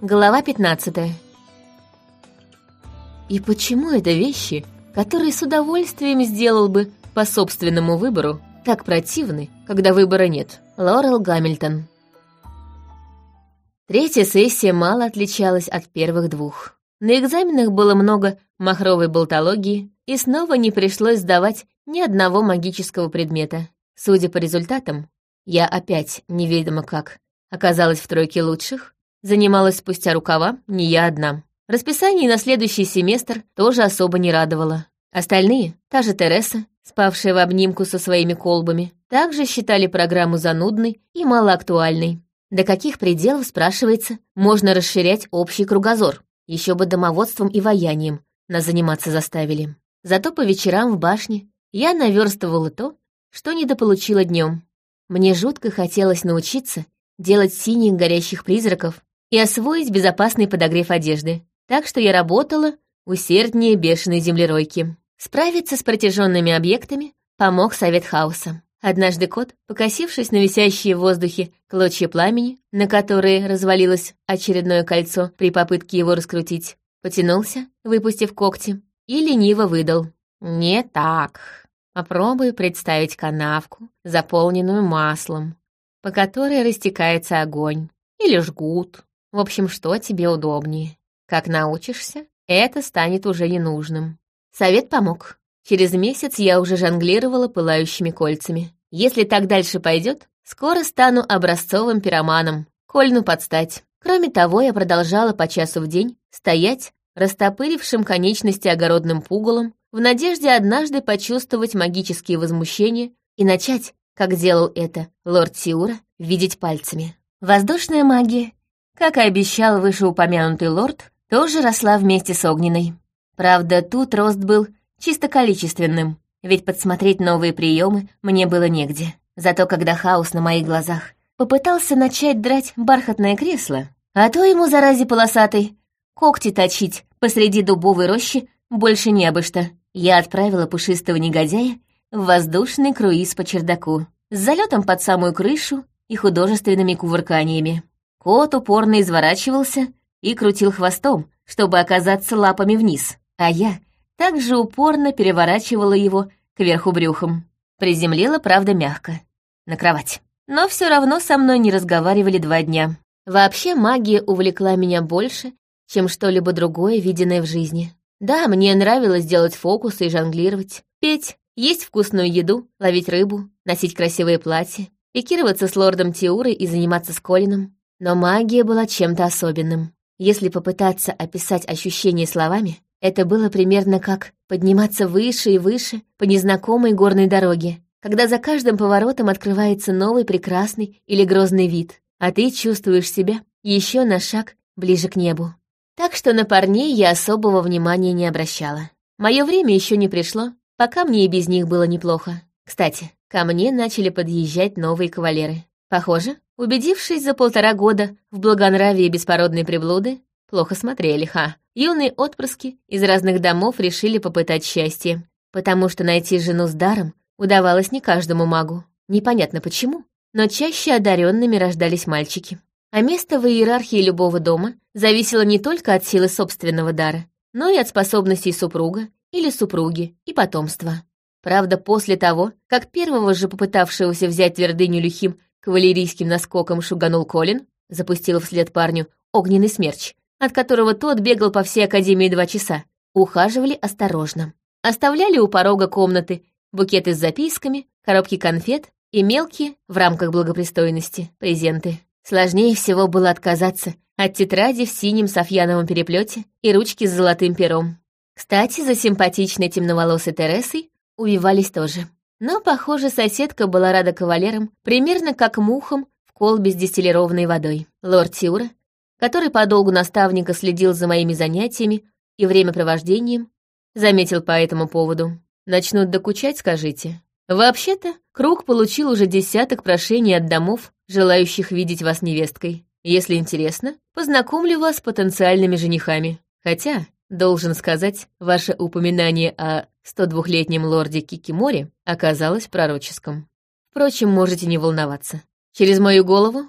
Глава 15 И почему это вещи, которые с удовольствием сделал бы по собственному выбору, так противны, когда выбора нет? Лорел Гамильтон Третья сессия мало отличалась от первых двух. На экзаменах было много махровой болтологии, и снова не пришлось сдавать ни одного магического предмета. Судя по результатам, я опять, неведомо как, оказалась в тройке лучших, Занималась спустя рукава не я одна. Расписание на следующий семестр тоже особо не радовало. Остальные, та же Тереса, спавшая в обнимку со своими колбами, также считали программу занудной и малоактуальной. До каких пределов, спрашивается, можно расширять общий кругозор? Еще бы домоводством и ваянием нас заниматься заставили. Зато по вечерам в башне я наверстывала то, что недополучила днем. Мне жутко хотелось научиться делать синих горящих призраков и освоить безопасный подогрев одежды. Так что я работала усерднее бешеной землеройки. Справиться с протяженными объектами помог совет хаоса. Однажды кот, покосившись на висящие в воздухе клочья пламени, на которые развалилось очередное кольцо при попытке его раскрутить, потянулся, выпустив когти, и лениво выдал. «Не так. Попробуй представить канавку, заполненную маслом, по которой растекается огонь. Или жгут. В общем, что тебе удобнее. Как научишься, это станет уже ненужным. Совет помог. Через месяц я уже жонглировала пылающими кольцами. Если так дальше пойдет, скоро стану образцовым пироманом, кольну подстать. Кроме того, я продолжала по часу в день стоять, растопырившим конечности огородным пугалом, в надежде однажды почувствовать магические возмущения и начать, как делал это лорд Сиура, видеть пальцами. Воздушная магия как и обещал вышеупомянутый лорд, тоже росла вместе с огненной. Правда, тут рост был чисто количественным, ведь подсмотреть новые приемы мне было негде. Зато когда хаос на моих глазах попытался начать драть бархатное кресло, а то ему, заразе полосатой, когти точить посреди дубовой рощи больше не обо что. Я отправила пушистого негодяя в воздушный круиз по чердаку с залетом под самую крышу и художественными кувырканиями. Кот упорно изворачивался и крутил хвостом, чтобы оказаться лапами вниз, а я также упорно переворачивала его кверху брюхом. Приземлила, правда, мягко, на кровать. Но все равно со мной не разговаривали два дня. Вообще магия увлекла меня больше, чем что-либо другое, виденное в жизни. Да, мне нравилось делать фокусы и жонглировать, петь, есть вкусную еду, ловить рыбу, носить красивые платья, пикироваться с лордом Тиурой и заниматься с Колином. Но магия была чем-то особенным. Если попытаться описать ощущения словами, это было примерно как подниматься выше и выше по незнакомой горной дороге, когда за каждым поворотом открывается новый прекрасный или грозный вид, а ты чувствуешь себя еще на шаг ближе к небу. Так что на парней я особого внимания не обращала. Мое время еще не пришло, пока мне и без них было неплохо. Кстати, ко мне начали подъезжать новые кавалеры. Похоже, убедившись за полтора года в благонравии беспородной приблуды, плохо смотрели, ха. Юные отпрыски из разных домов решили попытать счастье, потому что найти жену с даром удавалось не каждому магу. Непонятно почему, но чаще одаренными рождались мальчики. А место в иерархии любого дома зависело не только от силы собственного дара, но и от способностей супруга или супруги и потомства. Правда, после того, как первого же попытавшегося взять твердыню Люхим Кавалерийским наскоком шуганул Колин, запустил вслед парню огненный смерч, от которого тот бегал по всей Академии два часа. Ухаживали осторожно. Оставляли у порога комнаты букеты с записками, коробки конфет и мелкие, в рамках благопристойности, презенты. Сложнее всего было отказаться от тетради в синем софьяновом переплете и ручки с золотым пером. Кстати, за симпатичной темноволосой Тересой увивались тоже. Но, похоже, соседка была рада кавалерам примерно как мухам в колбе с дистиллированной водой. Лорд Тиура, который по долгу наставника следил за моими занятиями и времяпровождением, заметил по этому поводу. «Начнут докучать, скажите?» «Вообще-то, Круг получил уже десяток прошений от домов, желающих видеть вас невесткой. Если интересно, познакомлю вас с потенциальными женихами. Хотя, Должен сказать, ваше упоминание о 102-летнем лорде Кикиморе оказалось пророческим. Впрочем, можете не волноваться. Через мою голову,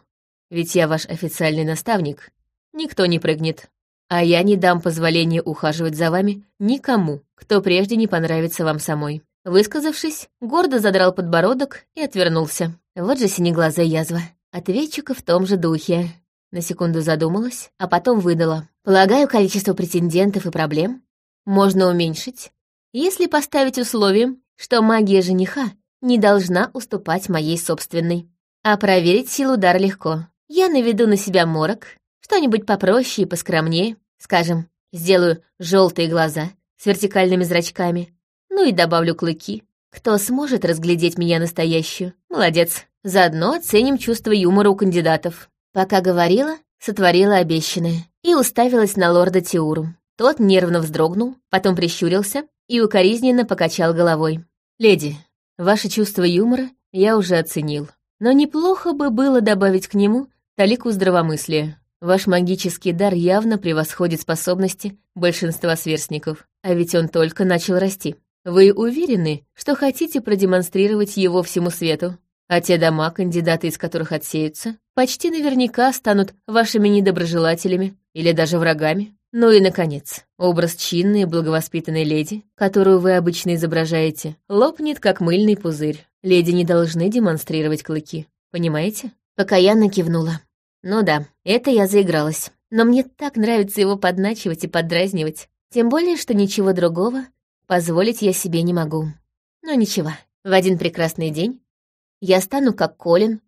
ведь я ваш официальный наставник, никто не прыгнет. А я не дам позволения ухаживать за вами никому, кто прежде не понравится вам самой. Высказавшись, гордо задрал подбородок и отвернулся. Вот же синеглазая язва. Ответчика в том же духе. На секунду задумалась, а потом выдала. Полагаю, количество претендентов и проблем можно уменьшить, если поставить условием, что магия жениха не должна уступать моей собственной. А проверить силу дара легко. Я наведу на себя морок, что-нибудь попроще и поскромнее. Скажем, сделаю желтые глаза с вертикальными зрачками, ну и добавлю клыки. Кто сможет разглядеть меня настоящую? Молодец. Заодно оценим чувство юмора у кандидатов. Пока говорила, сотворила обещанное и уставилась на лорда Тиуру. Тот нервно вздрогнул, потом прищурился и укоризненно покачал головой. «Леди, ваше чувство юмора я уже оценил. Но неплохо бы было добавить к нему талику здравомыслия. Ваш магический дар явно превосходит способности большинства сверстников, а ведь он только начал расти. Вы уверены, что хотите продемонстрировать его всему свету? А те дома, кандидаты из которых отсеются, почти наверняка станут вашими недоброжелателями или даже врагами. Ну и, наконец, образ чинной и благовоспитанной леди, которую вы обычно изображаете, лопнет, как мыльный пузырь. Леди не должны демонстрировать клыки. Понимаете? Пока я накивнула. Ну да, это я заигралась. Но мне так нравится его подначивать и поддразнивать. Тем более, что ничего другого позволить я себе не могу. Но ничего, в один прекрасный день я стану как Колин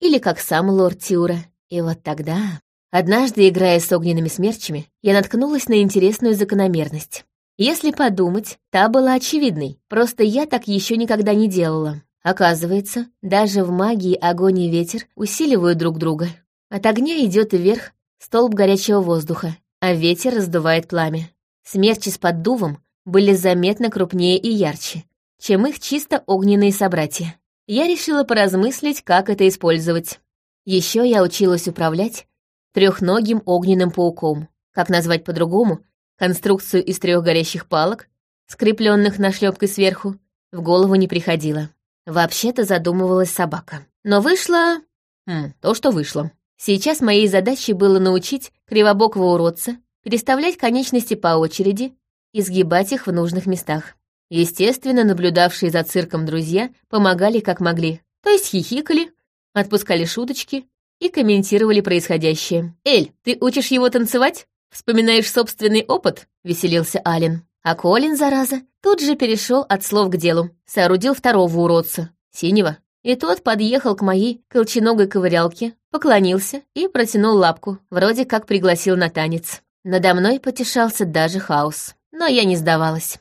или как сам лорд Тиура. И вот тогда, однажды, играя с огненными смерчами, я наткнулась на интересную закономерность. Если подумать, та была очевидной, просто я так еще никогда не делала. Оказывается, даже в магии огонь и ветер усиливают друг друга. От огня идет вверх столб горячего воздуха, а ветер раздувает пламя. Смерчи с поддувом были заметно крупнее и ярче, чем их чисто огненные собратья. Я решила поразмыслить, как это использовать. Еще я училась управлять трехногим огненным пауком. Как назвать по-другому конструкцию из трех горящих палок, скрепленных нашлепкой сверху, в голову не приходило. Вообще-то задумывалась собака. Но вышло... Хм, то, что вышло. Сейчас моей задачей было научить кривобокого уродца переставлять конечности по очереди и сгибать их в нужных местах. Естественно, наблюдавшие за цирком друзья помогали как могли, то есть хихикали, отпускали шуточки и комментировали происходящее. «Эль, ты учишь его танцевать? Вспоминаешь собственный опыт?» — веселился Ален. А Колин, зараза, тут же перешел от слов к делу, соорудил второго уродца, синего, и тот подъехал к моей колченогой ковырялке, поклонился и протянул лапку, вроде как пригласил на танец. Надо мной потешался даже хаос. Но я не сдавалась.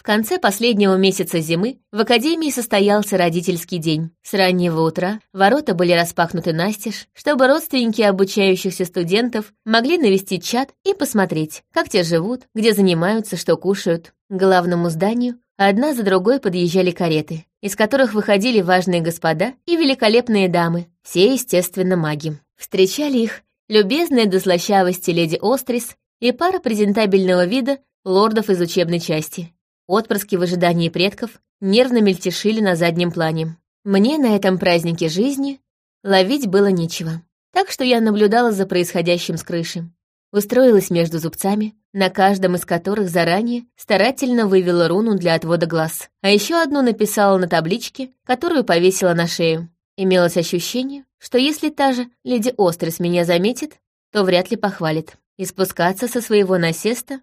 В конце последнего месяца зимы в академии состоялся родительский день. С раннего утра ворота были распахнуты настежь, чтобы родственники обучающихся студентов могли навести чат и посмотреть, как те живут, где занимаются, что кушают. К главному зданию одна за другой подъезжали кареты, из которых выходили важные господа и великолепные дамы, все, естественно, маги. Встречали их любезная до слащавости леди Острис и пара презентабельного вида лордов из учебной части. Отпрыски в ожидании предков нервно мельтешили на заднем плане. Мне на этом празднике жизни ловить было нечего, так что я наблюдала за происходящим с крыши. Устроилась между зубцами, на каждом из которых заранее старательно вывела руну для отвода глаз, а еще одну написала на табличке, которую повесила на шею. Имелось ощущение, что если та же леди Острис меня заметит, то вряд ли похвалит. И спускаться со своего насеста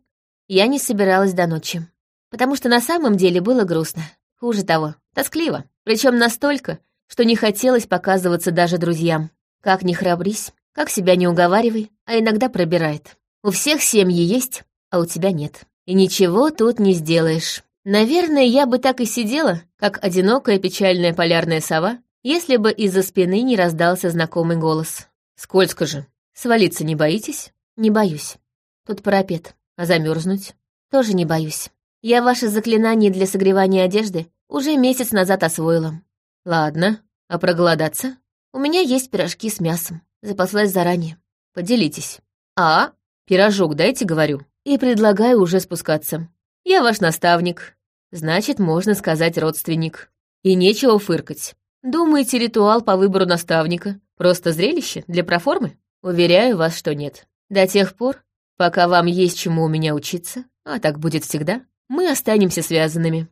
я не собиралась до ночи потому что на самом деле было грустно. Хуже того, тоскливо. Причем настолько, что не хотелось показываться даже друзьям. Как ни храбрись, как себя не уговаривай, а иногда пробирает. У всех семьи есть, а у тебя нет. И ничего тут не сделаешь. Наверное, я бы так и сидела, как одинокая печальная полярная сова, если бы из-за спины не раздался знакомый голос. «Скользко же. Свалиться не боитесь?» «Не боюсь. Тут парапет. А замерзнуть? Тоже не боюсь. Я ваше заклинание для согревания одежды уже месяц назад освоила. Ладно, а проголодаться? У меня есть пирожки с мясом. Запаслась заранее. Поделитесь. А, пирожок дайте, говорю. И предлагаю уже спускаться. Я ваш наставник. Значит, можно сказать родственник. И нечего фыркать. Думаете, ритуал по выбору наставника — просто зрелище для проформы? Уверяю вас, что нет. До тех пор, пока вам есть чему у меня учиться, а так будет всегда, мы останемся связанными.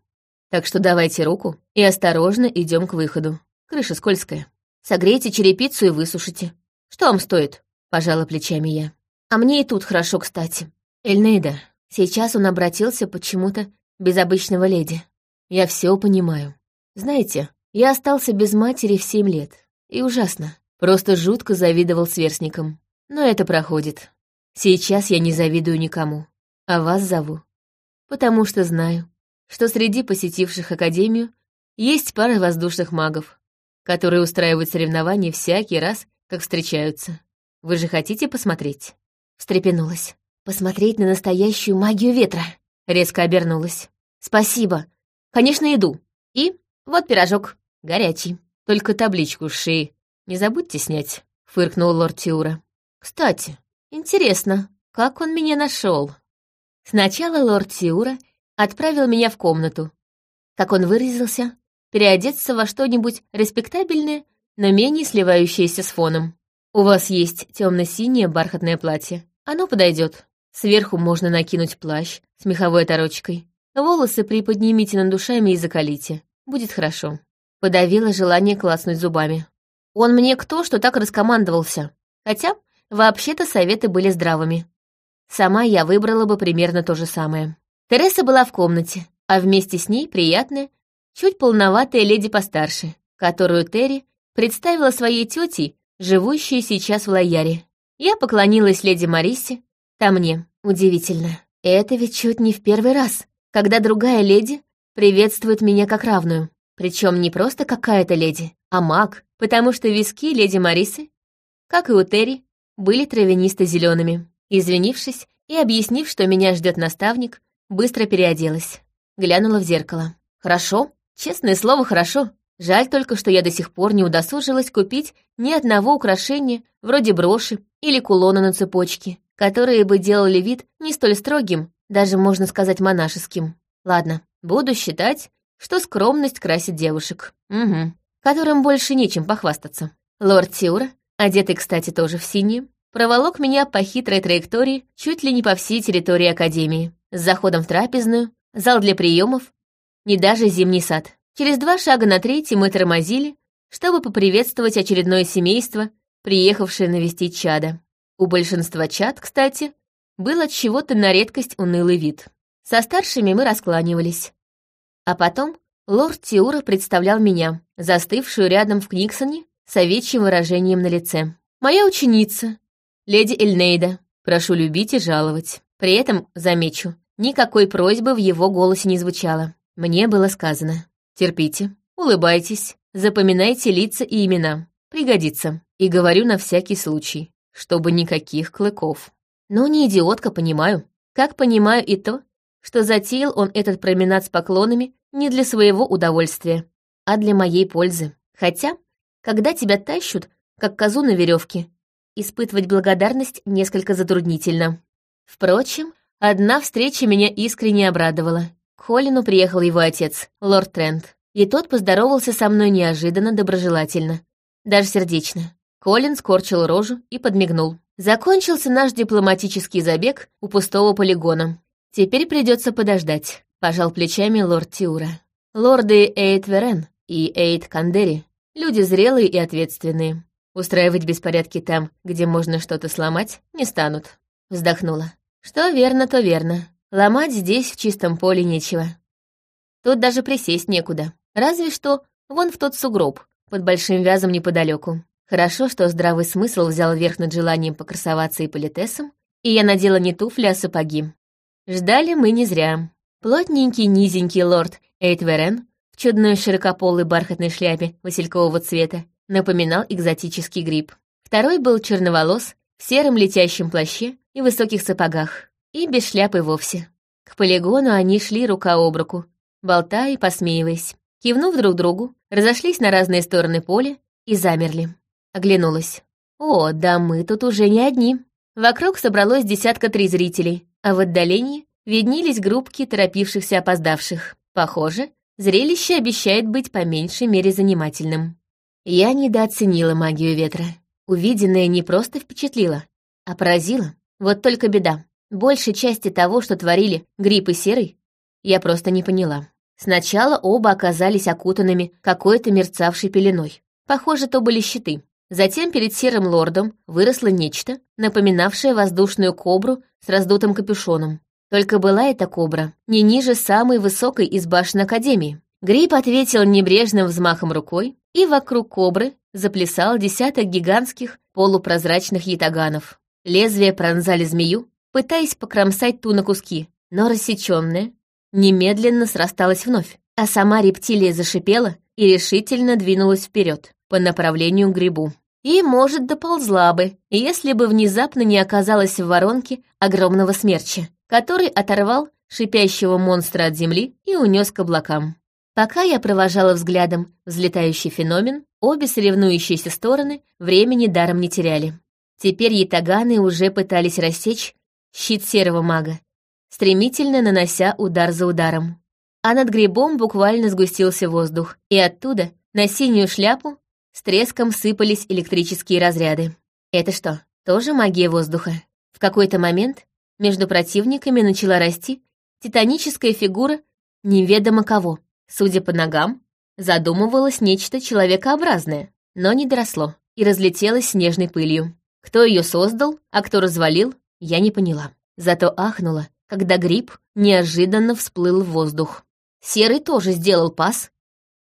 Так что давайте руку и осторожно идем к выходу. Крыша скользкая. Согрейте черепицу и высушите. Что вам стоит? Пожала плечами я. А мне и тут хорошо, кстати. Эльнейда, сейчас он обратился почему-то без обычного леди. Я все понимаю. Знаете, я остался без матери в семь лет. И ужасно. Просто жутко завидовал сверстникам. Но это проходит. Сейчас я не завидую никому. А вас зову. Потому что знаю, что среди посетивших Академию есть пара воздушных магов, которые устраивают соревнования всякий раз, как встречаются. Вы же хотите посмотреть?» Встрепенулась. «Посмотреть на настоящую магию ветра!» Резко обернулась. «Спасибо. Конечно, иду. И вот пирожок. Горячий. Только табличку с шеи не забудьте снять», — фыркнул лорд Тиура. «Кстати, интересно, как он меня нашел? Сначала лорд Тиура отправил меня в комнату. Как он выразился, переодеться во что-нибудь респектабельное, но менее сливающееся с фоном. У вас есть темно-синее бархатное платье. Оно подойдет. Сверху можно накинуть плащ с меховой оторочкой. Волосы приподнимите над душами и закалите. Будет хорошо. Подавила желание класнуть зубами. Он мне кто, что так раскомандовался. Хотя, вообще-то, советы были здравыми. Сама я выбрала бы примерно то же самое. Тереса была в комнате, а вместе с ней приятная, чуть полноватая леди постарше, которую Терри представила своей тетей, живущей сейчас в Лояре. Я поклонилась леди Марисе, та мне. Удивительно. Это ведь чуть не в первый раз, когда другая леди приветствует меня как равную. Причем не просто какая-то леди, а маг, потому что виски леди Марисы, как и у Терри, были травянисто-зелеными. Извинившись и объяснив, что меня ждет наставник, быстро переоделась. Глянула в зеркало. Хорошо, честное слово, хорошо. Жаль только, что я до сих пор не удосужилась купить ни одного украшения, вроде броши или кулона на цепочке, которые бы делали вид не столь строгим, даже, можно сказать, монашеским. Ладно, буду считать, что скромность красит девушек. Угу. Которым больше нечем похвастаться. Лорд Тиура, одетый, кстати, тоже в синее, проволок меня по хитрой траектории чуть ли не по всей территории Академии, с заходом в трапезную, зал для приемов, не даже зимний сад. Через два шага на третий мы тормозили, чтобы поприветствовать очередное семейство, приехавшее навестить чада. У большинства чад, кстати, был от чего-то на редкость унылый вид. Со старшими мы раскланивались. А потом лорд Тиура представлял меня, застывшую рядом в Книксоне, с овечьим выражением на лице. Моя ученица, леди Эльнейда, прошу любить и жаловать. При этом, замечу, никакой просьбы в его голосе не звучало. Мне было сказано. Терпите, улыбайтесь, запоминайте лица и имена. Пригодится. И говорю на всякий случай, чтобы никаких клыков. Но не идиотка, понимаю. Как понимаю и то, что затеял он этот променад с поклонами не для своего удовольствия, а для моей пользы. Хотя, когда тебя тащут, как козу на веревке, испытывать благодарность несколько затруднительно. Впрочем, одна встреча меня искренне обрадовала. К Холлину приехал его отец, лорд Трент, и тот поздоровался со мной неожиданно доброжелательно, даже сердечно. Колин скорчил рожу и подмигнул. Закончился наш дипломатический забег у пустого полигона. Теперь придется подождать, пожал плечами лорд Тиура. Лорды Эйт Верен и Эйт Кандери — люди зрелые и ответственные. Устраивать беспорядки там, где можно что-то сломать, не станут. Вздохнула. Что верно, то верно. Ломать здесь в чистом поле нечего. Тут даже присесть некуда. Разве что вон в тот сугроб, под большим вязом неподалеку. Хорошо, что здравый смысл взял верх над желанием покрасоваться и политесом, и я надела не туфли, а сапоги. Ждали мы не зря. Плотненький, низенький лорд Эйтверен в чудной широкополой бархатной шляпе василькового цвета напоминал экзотический гриб. Второй был черноволос, в сером летящем плаще и высоких сапогах, и без шляпы вовсе. К полигону они шли рука об руку, болтая и посмеиваясь. Кивнув друг другу, разошлись на разные стороны поля и замерли. Оглянулась. О, да мы тут уже не одни. Вокруг собралось десятка три зрителей, а в отдалении виднелись группки торопившихся опоздавших. Похоже, зрелище обещает быть по меньшей мере занимательным. Я недооценила магию ветра. Увиденное не просто впечатлило, а поразило. Вот только беда. Большей части того, что творили Гриб и Серый, я просто не поняла. Сначала оба оказались окутанными какой-то мерцавшей пеленой. Похоже, то были щиты. Затем перед Серым Лордом выросло нечто, напоминавшее воздушную кобру с раздутым капюшоном. Только была эта кобра не ниже самой высокой из башен Академии. Гриб ответил небрежным взмахом рукой, и вокруг кобры заплясал десяток гигантских полупрозрачных ятаганов. Лезвия пронзали змею, пытаясь покромсать ту на куски, но рассечённая немедленно срасталась вновь, а сама рептилия зашипела и решительно двинулась вперед по направлению к грибу. И, может, доползла бы, если бы внезапно не оказалась в воронке огромного смерча, который оторвал шипящего монстра от земли и унес к облакам. Пока я провожала взглядом взлетающий феномен, обе соревнующиеся стороны времени даром не теряли. Теперь ятаганы уже пытались рассечь щит серого мага, стремительно нанося удар за ударом. А над грибом буквально сгустился воздух, и оттуда на синюю шляпу с треском сыпались электрические разряды. Это что, тоже магия воздуха? В какой-то момент между противниками начала расти титаническая фигура неведомо кого. Судя по ногам, задумывалось нечто человекообразное, но не доросло и разлетелось снежной пылью. Кто ее создал, а кто развалил, я не поняла. Зато ахнула, когда гриб неожиданно всплыл в воздух. Серый тоже сделал пас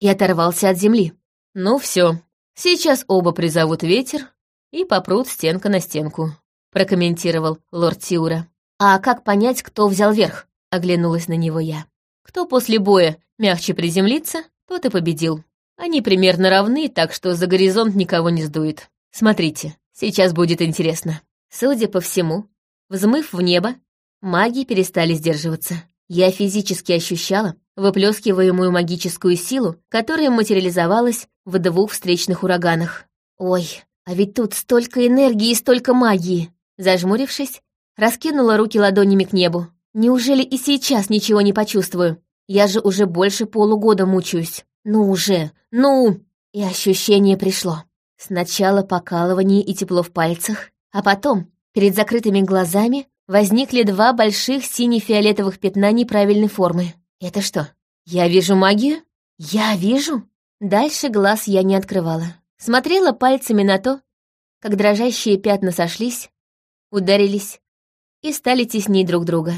и оторвался от земли. Ну все, сейчас оба призовут ветер и попрут стенка на стенку, прокомментировал лорд Тиура. А как понять, кто взял верх? Оглянулась на него я. Кто после боя мягче приземлится, тот и победил. Они примерно равны, так что за горизонт никого не сдует. Смотрите, сейчас будет интересно. Судя по всему, взмыв в небо, маги перестали сдерживаться. Я физически ощущала выплескиваемую магическую силу, которая материализовалась в двух встречных ураганах. Ой, а ведь тут столько энергии и столько магии. Зажмурившись, раскинула руки ладонями к небу. Неужели и сейчас ничего не почувствую? Я же уже больше полугода мучаюсь. Ну уже, ну! И ощущение пришло. Сначала покалывание и тепло в пальцах, а потом, перед закрытыми глазами, возникли два больших сине-фиолетовых пятна неправильной формы. Это что, я вижу магию? Я вижу? Дальше глаз я не открывала. Смотрела пальцами на то, как дрожащие пятна сошлись, ударились и стали теснить друг друга.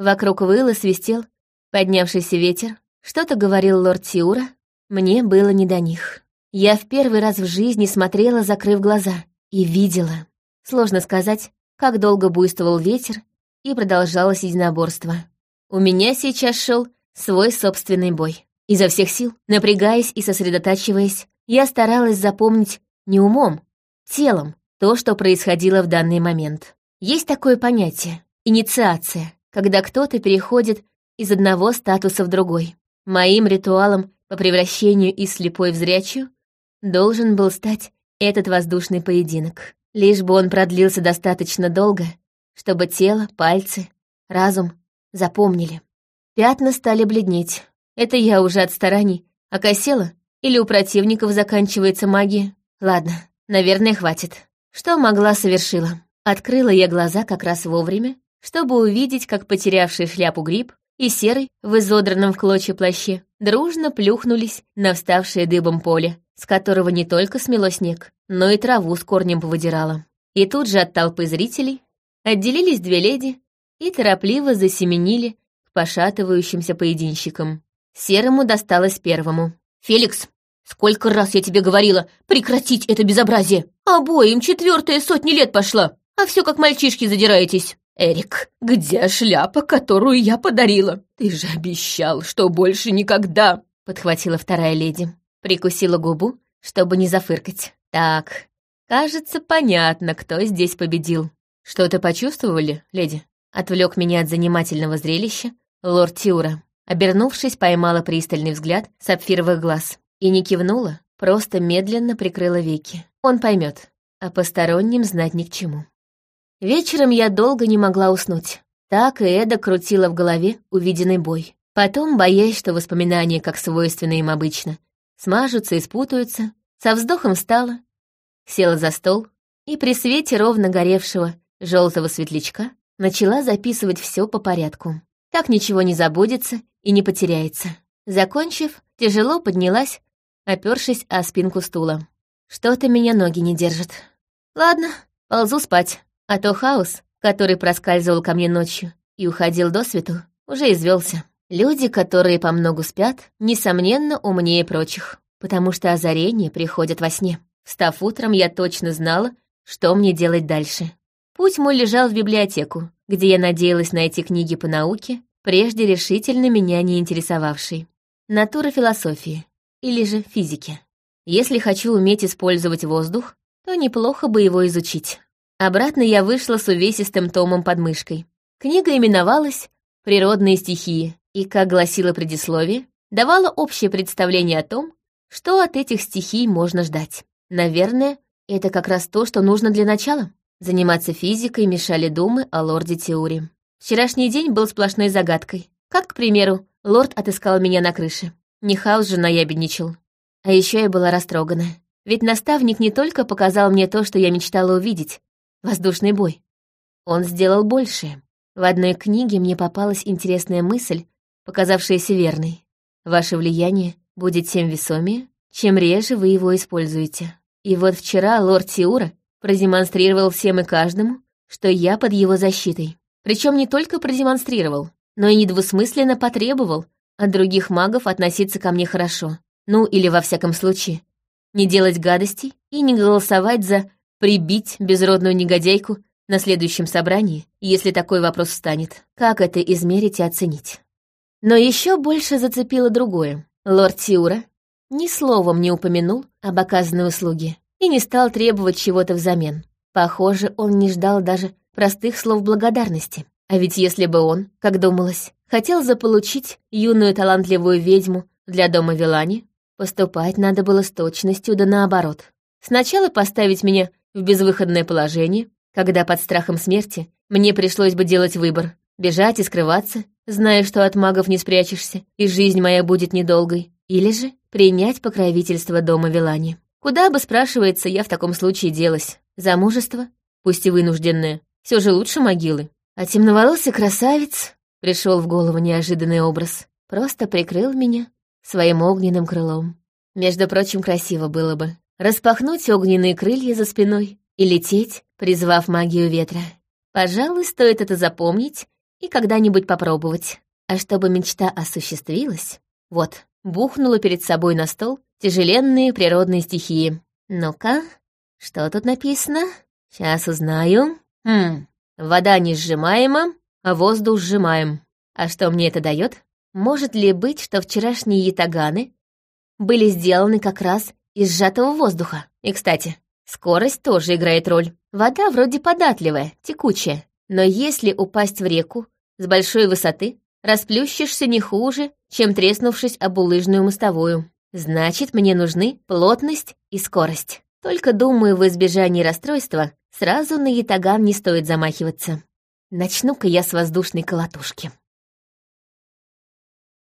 Вокруг выла свистел Поднявшийся ветер, что-то говорил лорд Тиура, мне было не до них. Я в первый раз в жизни смотрела, закрыв глаза, и видела. Сложно сказать, как долго буйствовал ветер, и продолжалось единоборство. У меня сейчас шел свой собственный бой. Изо всех сил, напрягаясь и сосредотачиваясь, я старалась запомнить не умом, телом то, что происходило в данный момент. Есть такое понятие — инициация, когда кто-то переходит из одного статуса в другой. Моим ритуалом по превращению из слепой в зрячую должен был стать этот воздушный поединок. Лишь бы он продлился достаточно долго, чтобы тело, пальцы, разум запомнили. Пятна стали бледнеть. Это я уже от стараний окосела? Или у противников заканчивается магия? Ладно, наверное, хватит. Что могла, совершила. Открыла я глаза как раз вовремя, чтобы увидеть, как потерявший шляпу гриб и Серый в изодранном в клочья плаще дружно плюхнулись на вставшее дыбом поле, с которого не только смело снег, но и траву с корнем повыдирало. И тут же от толпы зрителей отделились две леди и торопливо засеменили к пошатывающимся поединщикам. Серому досталось первому. «Феликс, сколько раз я тебе говорила прекратить это безобразие! Обоим четвертая сотни лет пошла, а все как мальчишки задираетесь!» «Эрик, где шляпа, которую я подарила? Ты же обещал, что больше никогда!» Подхватила вторая леди. Прикусила губу, чтобы не зафыркать. «Так, кажется, понятно, кто здесь победил. Что-то почувствовали, леди?» Отвлек меня от занимательного зрелища лорд Тиура. Обернувшись, поймала пристальный взгляд сапфировых глаз. И не кивнула, просто медленно прикрыла веки. Он поймет, а посторонним знать ни к чему. Вечером я долго не могла уснуть. Так и Эда крутила в голове увиденный бой. Потом, боясь, что воспоминания, как свойственно им обычно, смажутся и спутаются, со вздохом встала, села за стол и при свете ровно горевшего желтого светлячка, начала записывать все по порядку. Так ничего не забудется и не потеряется. Закончив, тяжело поднялась, опёршись о спинку стула. Что-то меня ноги не держат. Ладно, ползу спать, а то хаос, который проскальзывал ко мне ночью и уходил до свету, уже извелся. Люди, которые по многу спят, несомненно, умнее прочих, потому что озарения приходят во сне. Встав утром, я точно знала, что мне делать дальше. Путь мой лежал в библиотеку, где я надеялась найти книги по науке, прежде решительно меня не интересовавшей. Натура философии, или же физики. Если хочу уметь использовать воздух, то неплохо бы его изучить. Обратно я вышла с увесистым томом под мышкой. Книга именовалась «Природные стихии» и, как гласило предисловие, давала общее представление о том, что от этих стихий можно ждать. Наверное, это как раз то, что нужно для начала. Заниматься физикой мешали думы о лорде Теури. Вчерашний день был сплошной загадкой. Как, к примеру, лорд отыскал меня на крыше. Не хаос же наябедничал. А еще я была растрогана. Ведь наставник не только показал мне то, что я мечтала увидеть — воздушный бой. Он сделал большее. В одной книге мне попалась интересная мысль, показавшаяся верной. Ваше влияние будет тем весомее, чем реже вы его используете. И вот вчера лорд Тиура продемонстрировал всем и каждому, что я под его защитой. Причем не только продемонстрировал, но и недвусмысленно потребовал от других магов относиться ко мне хорошо. Ну, или во всяком случае, не делать гадостей и не голосовать за «прибить безродную негодяйку» на следующем собрании, если такой вопрос встанет. Как это измерить и оценить? Но еще больше зацепило другое. Лорд Тиура ни словом не упомянул об оказанной услуге и не стал требовать чего-то взамен. Похоже, он не ждал даже простых слов благодарности. А ведь если бы он, как думалось, хотел заполучить юную талантливую ведьму для дома Вилани, поступать надо было с точностью да наоборот. Сначала поставить меня в безвыходное положение, когда под страхом смерти мне пришлось бы делать выбор — бежать и скрываться, зная, что от магов не спрячешься, и жизнь моя будет недолгой, или же принять покровительство дома Вилани. Куда бы, спрашивается, я в таком случае делась? Замужество? Пусть и вынужденное. Все же лучше могилы. А темноволосый красавец, пришел в голову неожиданный образ, просто прикрыл меня своим огненным крылом. Между прочим, красиво было бы распахнуть огненные крылья за спиной и лететь, призвав магию ветра. Пожалуй, стоит это запомнить и когда-нибудь попробовать. А чтобы мечта осуществилась, вот, бухнула перед собой на стол тяжеленные природные стихии. Ну-ка, что тут написано? Сейчас узнаю. Хм, вода не сжимаема, а воздух сжимаем. А что мне это дает? Может ли быть, что вчерашние ятаганы были сделаны как раз из сжатого воздуха? И, кстати, скорость тоже играет роль. Вода вроде податливая, текучая, но если упасть в реку с большой высоты, расплющишься не хуже, чем треснувшись об улыжную мостовую. Значит, мне нужны плотность и скорость. Только, думаю, в избежании расстройства сразу на ятаган не стоит замахиваться. Начну-ка я с воздушной колотушки.